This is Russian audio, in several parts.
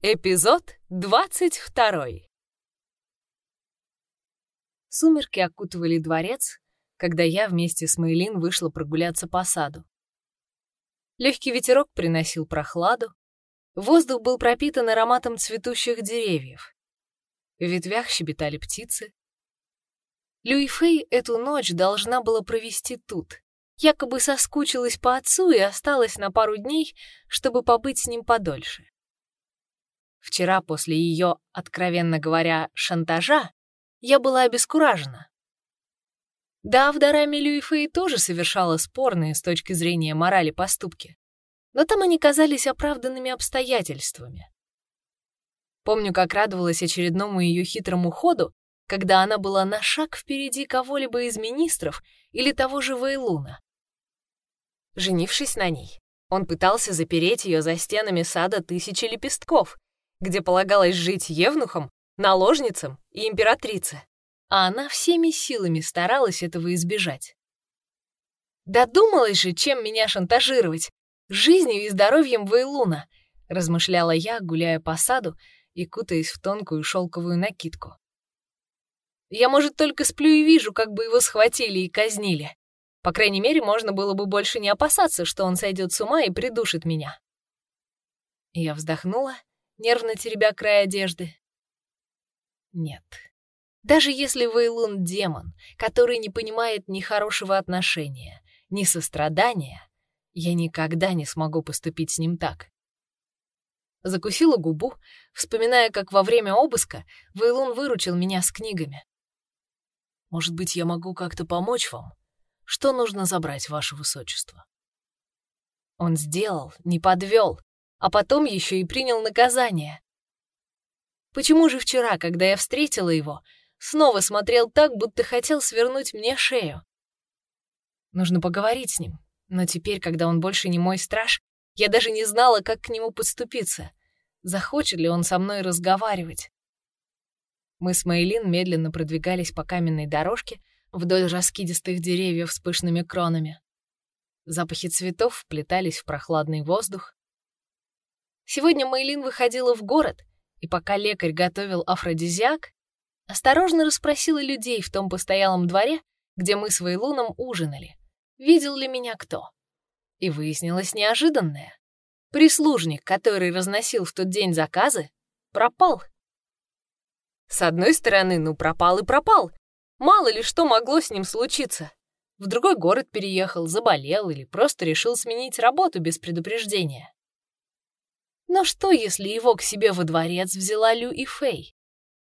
Эпизод 22. Сумерки окутывали дворец, когда я вместе с Мейлин вышла прогуляться по саду. Легкий ветерок приносил прохладу, воздух был пропитан ароматом цветущих деревьев. В ветвях щебетали птицы. Люи Фэй эту ночь должна была провести тут. Якобы соскучилась по отцу и осталась на пару дней, чтобы побыть с ним подольше. Вчера после ее, откровенно говоря, шантажа, я была обескуражена. Да, в Дараме Люифей тоже совершала спорные с точки зрения морали поступки, но там они казались оправданными обстоятельствами. Помню, как радовалась очередному ее хитрому ходу, когда она была на шаг впереди кого-либо из министров или того же Вейлуна. Женившись на ней, он пытался запереть ее за стенами сада тысячи лепестков, где полагалось жить евнухом, наложницам и императрице. А она всеми силами старалась этого избежать. «Додумалась же, чем меня шантажировать! Жизнью и здоровьем Вейлуна!» — размышляла я, гуляя по саду и кутаясь в тонкую шелковую накидку. «Я, может, только сплю и вижу, как бы его схватили и казнили. По крайней мере, можно было бы больше не опасаться, что он сойдет с ума и придушит меня». Я вздохнула нервно теребя край одежды. Нет. Даже если Вейлун — демон, который не понимает ни хорошего отношения, ни сострадания, я никогда не смогу поступить с ним так. Закусила губу, вспоминая, как во время обыска Вейлун выручил меня с книгами. «Может быть, я могу как-то помочь вам? Что нужно забрать, ваше высочество?» Он сделал, не подвел, а потом еще и принял наказание. Почему же вчера, когда я встретила его, снова смотрел так, будто хотел свернуть мне шею? Нужно поговорить с ним, но теперь, когда он больше не мой страж, я даже не знала, как к нему подступиться. Захочет ли он со мной разговаривать? Мы с Мейлин медленно продвигались по каменной дорожке вдоль раскидистых деревьев с пышными кронами. Запахи цветов вплетались в прохладный воздух, Сегодня Мейлин выходила в город, и пока лекарь готовил афродизиак, осторожно расспросила людей в том постоялом дворе, где мы с Вейлуном ужинали, видел ли меня кто. И выяснилось неожиданное. Прислужник, который разносил в тот день заказы, пропал. С одной стороны, ну пропал и пропал. Мало ли что могло с ним случиться. В другой город переехал, заболел или просто решил сменить работу без предупреждения. Но что, если его к себе во дворец взяла Лю и Фэй?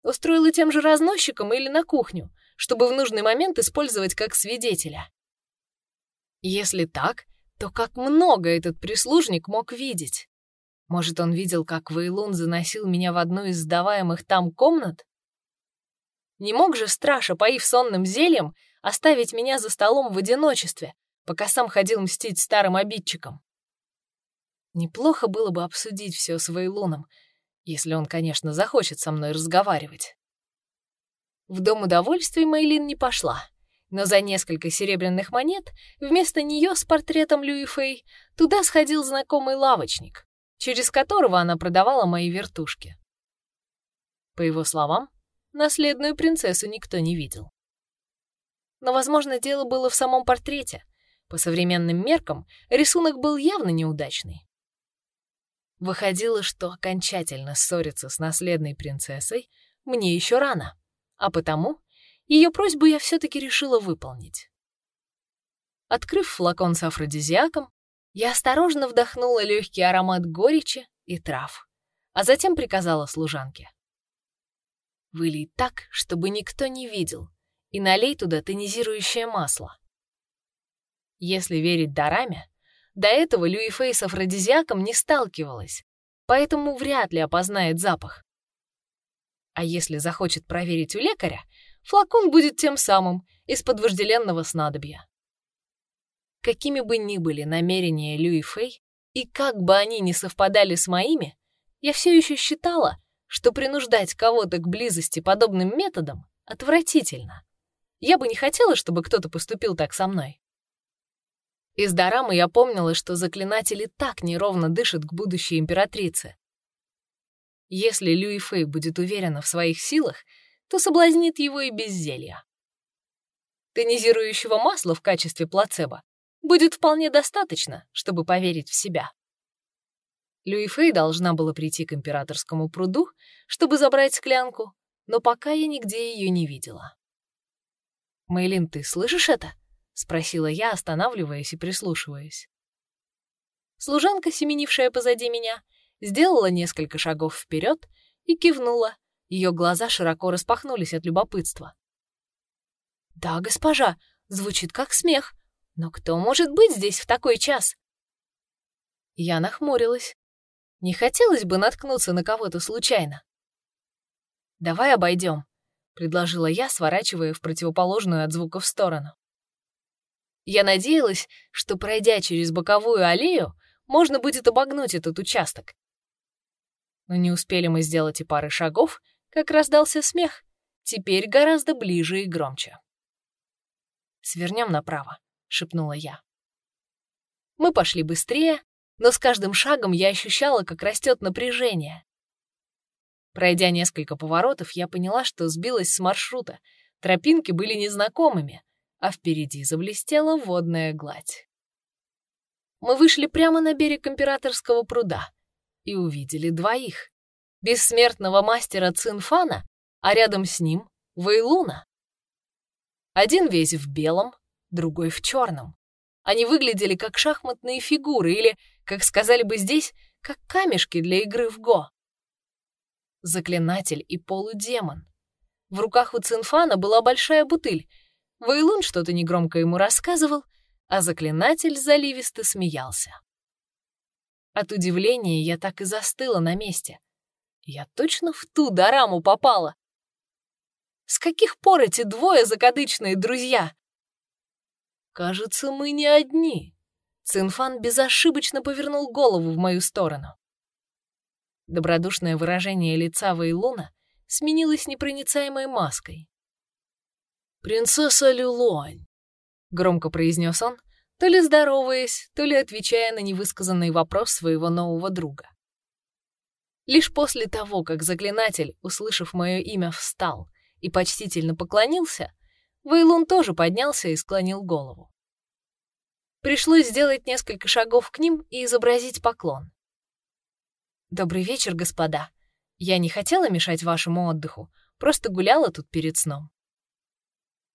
Устроила тем же разносчиком или на кухню, чтобы в нужный момент использовать как свидетеля? Если так, то как много этот прислужник мог видеть? Может, он видел, как Вейлун заносил меня в одну из сдаваемых там комнат? Не мог же страж, поив сонным зельем, оставить меня за столом в одиночестве, пока сам ходил мстить старым обидчикам? Неплохо было бы обсудить все с Вейлоном, если он, конечно, захочет со мной разговаривать. В дом удовольствий Мейлин не пошла, но за несколько серебряных монет вместо нее с портретом Люи Фэй туда сходил знакомый лавочник, через которого она продавала мои вертушки. По его словам, наследную принцессу никто не видел. Но, возможно, дело было в самом портрете. По современным меркам рисунок был явно неудачный. Выходило, что окончательно ссориться с наследной принцессой мне еще рано, а потому ее просьбу я все-таки решила выполнить. Открыв флакон с афродизиаком, я осторожно вдохнула легкий аромат горечи и трав, а затем приказала служанке. «Вылей так, чтобы никто не видел, и налей туда тонизирующее масло». Если верить Дараме, до этого Люи Фэй с афродизиаком не сталкивалась, поэтому вряд ли опознает запах. А если захочет проверить у лекаря, флакон будет тем самым из-под вожделенного снадобья. Какими бы ни были намерения Люи Фэй, и как бы они ни совпадали с моими, я все еще считала, что принуждать кого-то к близости подобным методом отвратительно. Я бы не хотела, чтобы кто-то поступил так со мной. Из Дорамы я помнила, что заклинатели так неровно дышат к будущей императрице. Если Люи Фэй будет уверена в своих силах, то соблазнит его и без зелья. Тонизирующего масла в качестве плацебо будет вполне достаточно, чтобы поверить в себя. Люи Фэй должна была прийти к императорскому пруду, чтобы забрать склянку, но пока я нигде ее не видела. «Мэйлин, ты слышишь это?» — спросила я, останавливаясь и прислушиваясь. Служанка, семенившая позади меня, сделала несколько шагов вперед и кивнула. Ее глаза широко распахнулись от любопытства. «Да, госпожа, звучит как смех. Но кто может быть здесь в такой час?» Я нахмурилась. Не хотелось бы наткнуться на кого-то случайно. «Давай обойдем», — предложила я, сворачивая в противоположную от звуков сторону. Я надеялась, что, пройдя через боковую аллею, можно будет обогнуть этот участок. Но не успели мы сделать и пары шагов, как раздался смех, теперь гораздо ближе и громче. «Свернем направо», — шепнула я. Мы пошли быстрее, но с каждым шагом я ощущала, как растет напряжение. Пройдя несколько поворотов, я поняла, что сбилась с маршрута. Тропинки были незнакомыми, а впереди заблестела водная гладь. Мы вышли прямо на берег императорского пруда и увидели двоих. Бессмертного мастера Цинфана, а рядом с ним — Вейлуна. Один весь в белом, другой в черном. Они выглядели как шахматные фигуры или, как сказали бы здесь, как камешки для игры в го. Заклинатель и полудемон. В руках у Цинфана была большая бутыль. Вейлун что-то негромко ему рассказывал, а заклинатель заливисто смеялся. От удивления я так и застыла на месте. Я точно в ту дораму попала. С каких пор эти двое закадычные друзья? «Кажется, мы не одни». Цинфан безошибочно повернул голову в мою сторону. Добродушное выражение лица Вейлуна сменилось непроницаемой маской. «Принцесса Люлуань», — громко произнес он, то ли здороваясь, то ли отвечая на невысказанный вопрос своего нового друга. Лишь после того, как заклинатель, услышав мое имя, встал и почтительно поклонился, Вейлун тоже поднялся и склонил голову. Пришлось сделать несколько шагов к ним и изобразить поклон. «Добрый вечер, господа. Я не хотела мешать вашему отдыху, просто гуляла тут перед сном».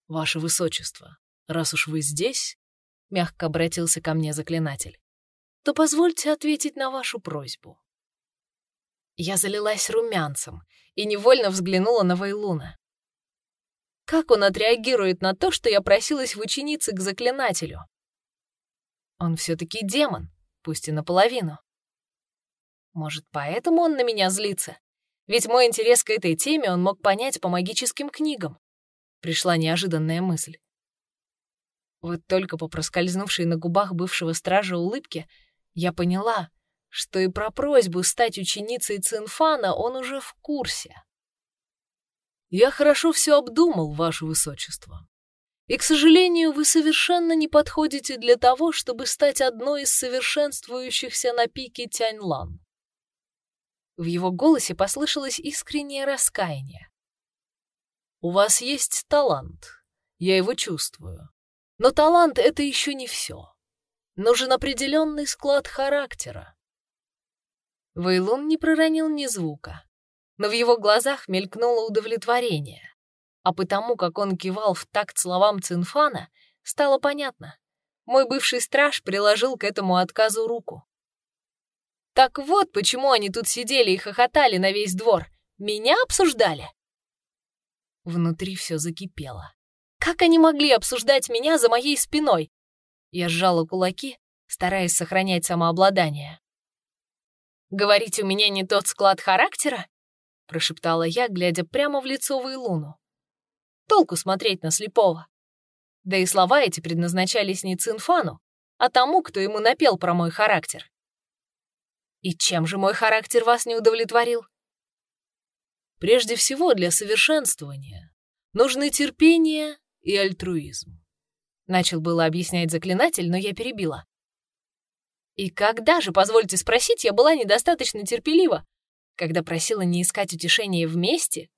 «Ваше высочество, раз уж вы здесь», — мягко обратился ко мне заклинатель, «то позвольте ответить на вашу просьбу». Я залилась румянцем и невольно взглянула на Вейлуна. Как он отреагирует на то, что я просилась в ученицы к заклинателю? Он все-таки демон, пусть и наполовину. Может, поэтому он на меня злится? Ведь мой интерес к этой теме он мог понять по магическим книгам. Пришла неожиданная мысль. Вот только по проскользнувшей на губах бывшего стража улыбке я поняла, что и про просьбу стать ученицей Цинфана он уже в курсе. «Я хорошо все обдумал, Ваше Высочество. И, к сожалению, вы совершенно не подходите для того, чтобы стать одной из совершенствующихся на пике Тяньлан». В его голосе послышалось искреннее раскаяние. «У вас есть талант, я его чувствую. Но талант — это еще не все. Нужен определенный склад характера». Вейлун не проронил ни звука но в его глазах мелькнуло удовлетворение. А потому, как он кивал в такт словам Цинфана, стало понятно. Мой бывший страж приложил к этому отказу руку. Так вот, почему они тут сидели и хохотали на весь двор. Меня обсуждали? Внутри все закипело. Как они могли обсуждать меня за моей спиной? Я сжала кулаки, стараясь сохранять самообладание. Говорить, у меня не тот склад характера? прошептала я, глядя прямо в лицо Вейлуну. Толку смотреть на слепого. Да и слова эти предназначались не Цинфану, а тому, кто ему напел про мой характер. И чем же мой характер вас не удовлетворил? Прежде всего, для совершенствования нужны терпение и альтруизм. Начал было объяснять заклинатель, но я перебила. И когда же, позвольте спросить, я была недостаточно терпелива, Когда просила не искать утешения вместе?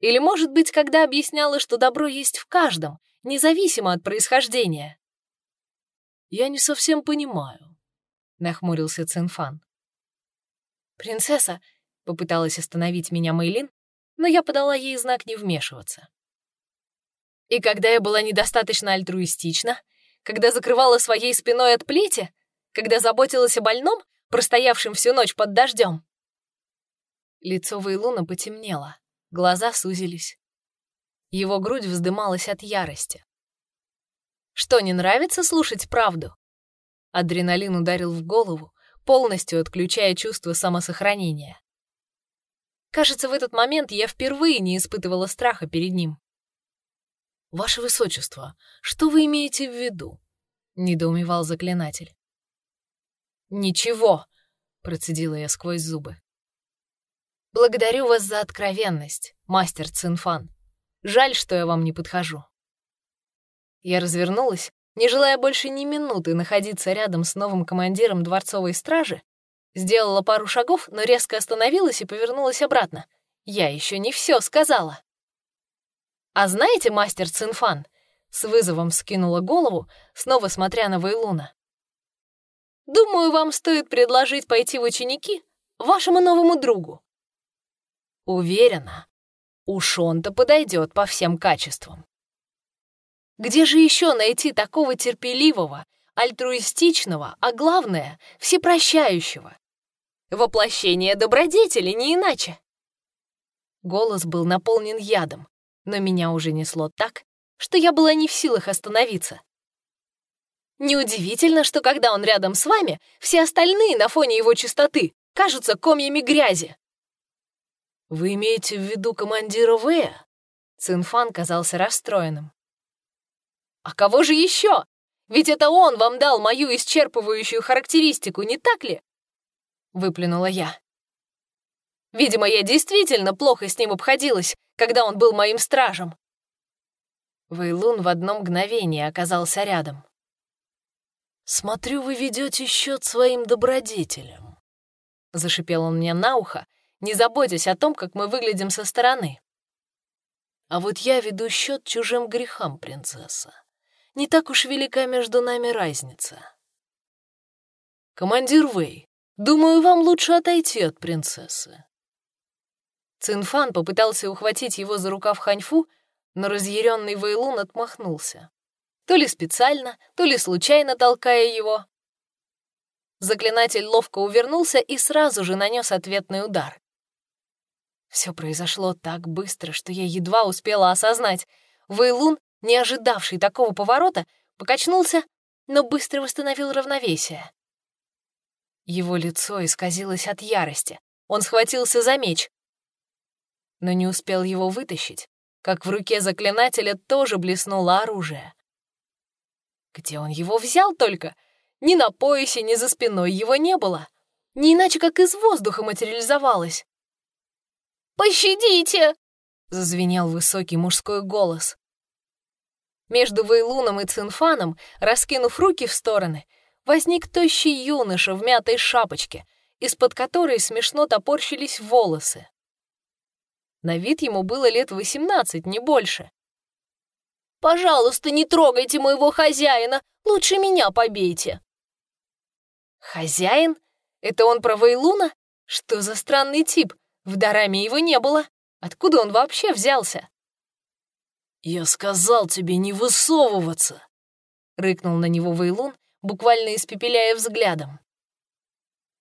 Или, может быть, когда объясняла, что добро есть в каждом, независимо от происхождения? «Я не совсем понимаю», — нахмурился Цинфан. «Принцесса», — попыталась остановить меня Мейлин, но я подала ей знак не вмешиваться. И когда я была недостаточно альтруистична, когда закрывала своей спиной от плети, когда заботилась о больном, простоявшем всю ночь под дождем. Лицо Вейлуна потемнело, глаза сузились. Его грудь вздымалась от ярости. Что, не нравится слушать правду? Адреналин ударил в голову, полностью отключая чувство самосохранения. Кажется, в этот момент я впервые не испытывала страха перед ним. «Ваше Высочество, что вы имеете в виду?» — недоумевал заклинатель. «Ничего», — процедила я сквозь зубы. «Благодарю вас за откровенность, мастер Цинфан. Жаль, что я вам не подхожу». Я развернулась, не желая больше ни минуты находиться рядом с новым командиром дворцовой стражи, сделала пару шагов, но резко остановилась и повернулась обратно. Я еще не все сказала. «А знаете, мастер Цинфан?» — с вызовом скинула голову, снова смотря на Вейлуна. «Думаю, вам стоит предложить пойти в ученики вашему новому другу». Уверена, уж он-то подойдет по всем качествам. Где же еще найти такого терпеливого, альтруистичного, а главное, всепрощающего? Воплощение добродетели, не иначе. Голос был наполнен ядом, но меня уже несло так, что я была не в силах остановиться. Неудивительно, что когда он рядом с вами, все остальные на фоне его чистоты кажутся комьями грязи. «Вы имеете в виду командира Вэя?» Цинфан казался расстроенным. «А кого же еще? Ведь это он вам дал мою исчерпывающую характеристику, не так ли?» Выплюнула я. Видимо, я действительно плохо с ним обходилась, когда он был моим стражем. Вейлун в одно мгновение оказался рядом. «Смотрю, вы ведете счет своим добродетелям», — зашипел он мне на ухо, не заботясь о том, как мы выглядим со стороны. «А вот я веду счет чужим грехам, принцесса. Не так уж велика между нами разница. Командир Вэй, думаю, вам лучше отойти от принцессы. Цинфан попытался ухватить его за рукав Ханьфу, но разъяренный Вейлун отмахнулся. То ли специально, то ли случайно толкая его. Заклинатель ловко увернулся и сразу же нанес ответный удар. Все произошло так быстро, что я едва успела осознать. Вейлун, не ожидавший такого поворота, покачнулся, но быстро восстановил равновесие. Его лицо исказилось от ярости. Он схватился за меч но не успел его вытащить, как в руке заклинателя тоже блеснуло оружие. Где он его взял только? Ни на поясе, ни за спиной его не было. Не иначе, как из воздуха материализовалось. «Пощадите!» — зазвенел высокий мужской голос. Между Вейлуном и Цинфаном, раскинув руки в стороны, возник тощий юноша в мятой шапочке, из-под которой смешно топорщились волосы. На вид ему было лет восемнадцать, не больше. «Пожалуйста, не трогайте моего хозяина, лучше меня побейте». «Хозяин? Это он про Вейлуна? Что за странный тип? В Дараме его не было. Откуда он вообще взялся?» «Я сказал тебе не высовываться!» — рыкнул на него Вейлун, буквально испепеляя взглядом.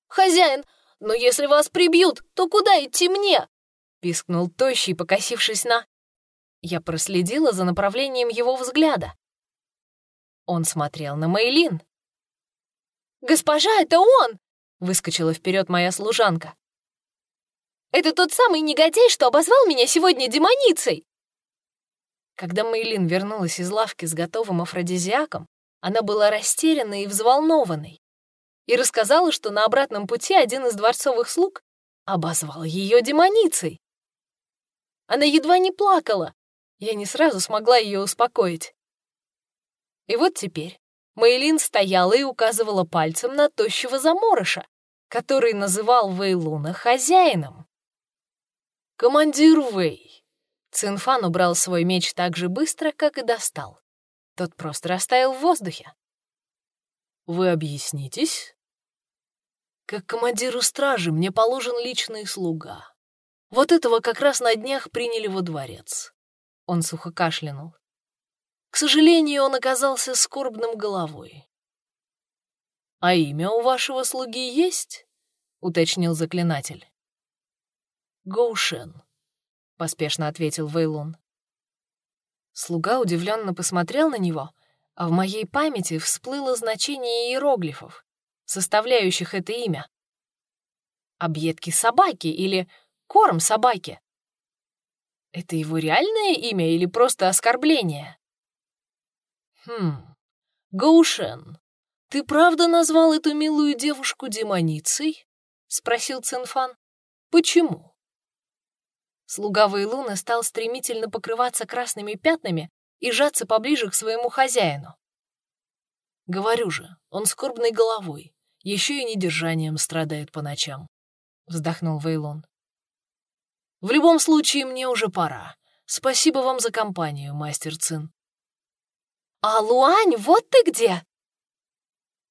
«Хозяин, но если вас прибьют, то куда идти мне?» — пискнул тощий, покосившись на... Я проследила за направлением его взгляда. Он смотрел на Мейлин. «Госпожа, это он!» — выскочила вперед моя служанка. «Это тот самый негодяй, что обозвал меня сегодня демоницей!» Когда Мейлин вернулась из лавки с готовым афродизиаком, она была растерянной и взволнованной и рассказала, что на обратном пути один из дворцовых слуг обозвал ее демоницей. Она едва не плакала. Я не сразу смогла ее успокоить. И вот теперь Мейлин стояла и указывала пальцем на тощего заморыша, который называл Вейлуна хозяином. «Командир Вэй!» Цинфан убрал свой меч так же быстро, как и достал. Тот просто растаял в воздухе. «Вы объяснитесь?» «Как командиру стражи мне положен личный слуга. Вот этого как раз на днях приняли во дворец». Он сухо кашлянул. К сожалению, он оказался скорбным головой. «А имя у вашего слуги есть?» — уточнил заклинатель. «Гоушен», — поспешно ответил Вейлун. Слуга удивленно посмотрел на него, а в моей памяти всплыло значение иероглифов, составляющих это имя. Объедки собаки или корм собаки. Это его реальное имя или просто оскорбление? Хм, Гоушен, ты правда назвал эту милую девушку демоницей? Спросил Цинфан. Почему? Слуга Вейлуна стал стремительно покрываться красными пятнами и жаться поближе к своему хозяину. «Говорю же, он скорбной головой, еще и недержанием страдает по ночам», — вздохнул Вейлун. «В любом случае, мне уже пора. Спасибо вам за компанию, мастер Цин». «А, Луань, вот ты где!»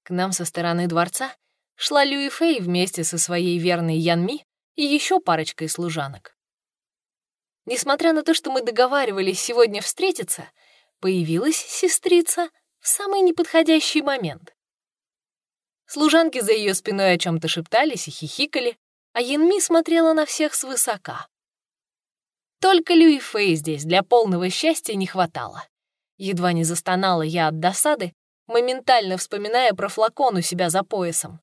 К нам со стороны дворца шла Люи Фэй вместе со своей верной Янми и еще парочкой служанок. Несмотря на то, что мы договаривались сегодня встретиться, появилась сестрица в самый неподходящий момент. Служанки за ее спиной о чем-то шептались и хихикали, а Янми смотрела на всех свысока. Только Люи Фэй здесь для полного счастья не хватало. Едва не застонала я от досады, моментально вспоминая про флакон у себя за поясом.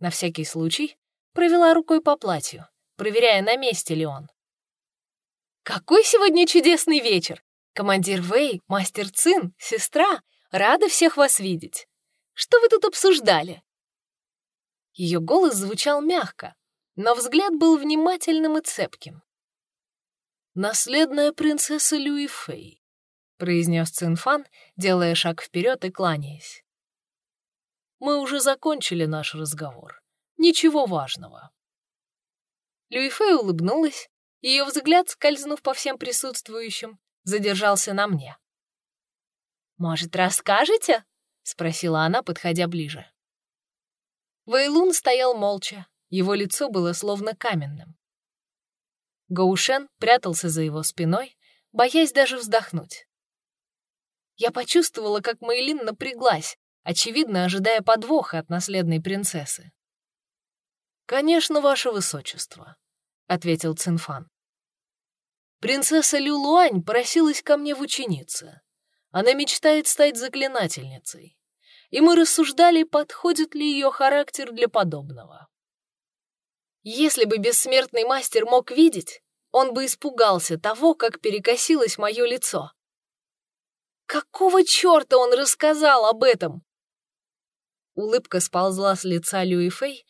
На всякий случай провела рукой по платью, проверяя, на месте ли он. Какой сегодня чудесный вечер! Командир Вэй, мастер Цин, сестра, рада всех вас видеть. Что вы тут обсуждали?» Ее голос звучал мягко, но взгляд был внимательным и цепким. «Наследная принцесса Люи Фэй», — произнес Цинфан, делая шаг вперед и кланяясь. «Мы уже закончили наш разговор. Ничего важного». Люи Фэй улыбнулась, ее взгляд, скользнув по всем присутствующим, задержался на мне. «Может, расскажете?» — спросила она, подходя ближе. Вейлун стоял молча, его лицо было словно каменным. Гаушен прятался за его спиной, боясь даже вздохнуть. Я почувствовала, как Мейлин напряглась, очевидно, ожидая подвоха от наследной принцессы. «Конечно, ваше высочество», — ответил Цинфан. Принцесса Люлуань просилась ко мне в ученицы. Она мечтает стать заклинательницей. И мы рассуждали, подходит ли ее характер для подобного. Если бы бессмертный мастер мог видеть, он бы испугался того, как перекосилось мое лицо. Какого черта он рассказал об этом? Улыбка сползла с лица Люи Фэй,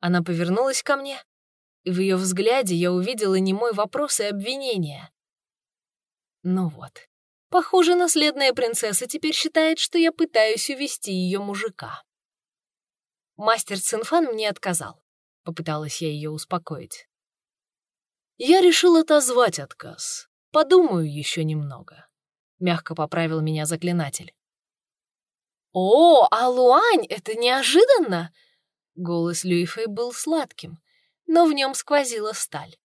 она повернулась ко мне, и в ее взгляде я увидела немой вопрос и обвинение. Ну вот, похоже, наследная принцесса теперь считает, что я пытаюсь увести ее мужика. Мастер Цинфан мне отказал. Попыталась я ее успокоить. Я решил отозвать отказ. Подумаю еще немного. Мягко поправил меня заклинатель. «О, Алуань, это неожиданно!» Голос Люифей был сладким, но в нем сквозила сталь.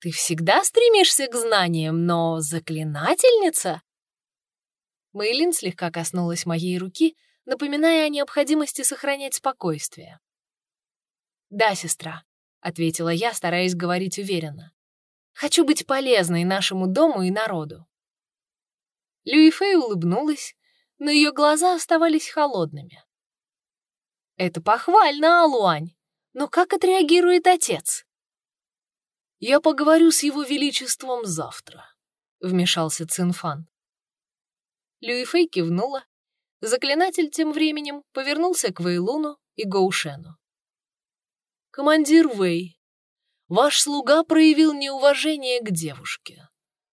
«Ты всегда стремишься к знаниям, но заклинательница?» Мейлин слегка коснулась моей руки, напоминая о необходимости сохранять спокойствие. «Да, сестра», — ответила я, стараясь говорить уверенно. «Хочу быть полезной нашему дому и народу». Люифей улыбнулась, но ее глаза оставались холодными. «Это похвально, Алуань!» Но как отреагирует отец? «Я поговорю с его величеством завтра», — вмешался Цинфан. Люифей кивнула. Заклинатель тем временем повернулся к Вейлуну и Гоушену. «Командир Вэй, ваш слуга проявил неуважение к девушке.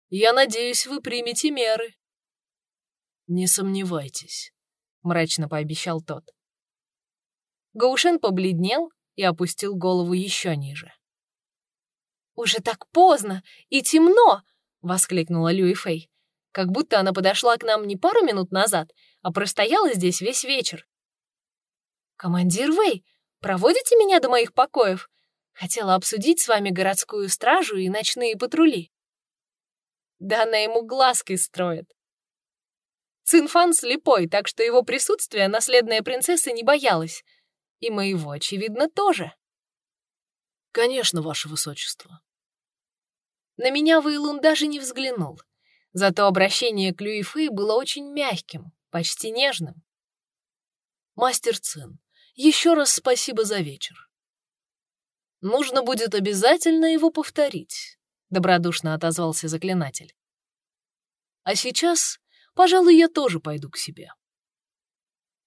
Я надеюсь, вы примете меры». «Не сомневайтесь», — мрачно пообещал тот. Гаушен побледнел и опустил голову еще ниже. «Уже так поздно и темно!» — воскликнула Люи Фэй, как будто она подошла к нам не пару минут назад, а простояла здесь весь вечер. «Командир Вэй, проводите меня до моих покоев? Хотела обсудить с вами городскую стражу и ночные патрули». Да она ему глазки строит. Цинфан слепой, так что его присутствие наследная принцесса не боялась. И моего, очевидно, тоже. «Конечно, ваше высочество». На меня Вейлун даже не взглянул. Зато обращение к Люифы было очень мягким, почти нежным. «Мастер Цин, еще раз спасибо за вечер. Нужно будет обязательно его повторить», — добродушно отозвался заклинатель. «А сейчас, пожалуй, я тоже пойду к себе».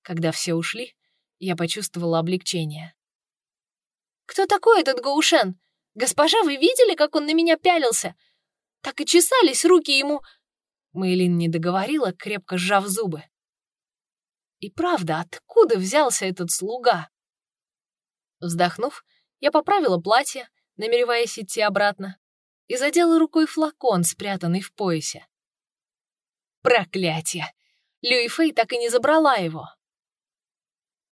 Когда все ушли, я почувствовала облегчение. «Кто такой этот Гоушен? Госпожа, вы видели, как он на меня пялился? Так и чесались руки ему...» Мэйлин не договорила, крепко сжав зубы. И правда, откуда взялся этот слуга? Вздохнув, я поправила платье, намереваясь идти обратно, и задела рукой флакон, спрятанный в поясе. Проклятие! Люи Фэй так и не забрала его.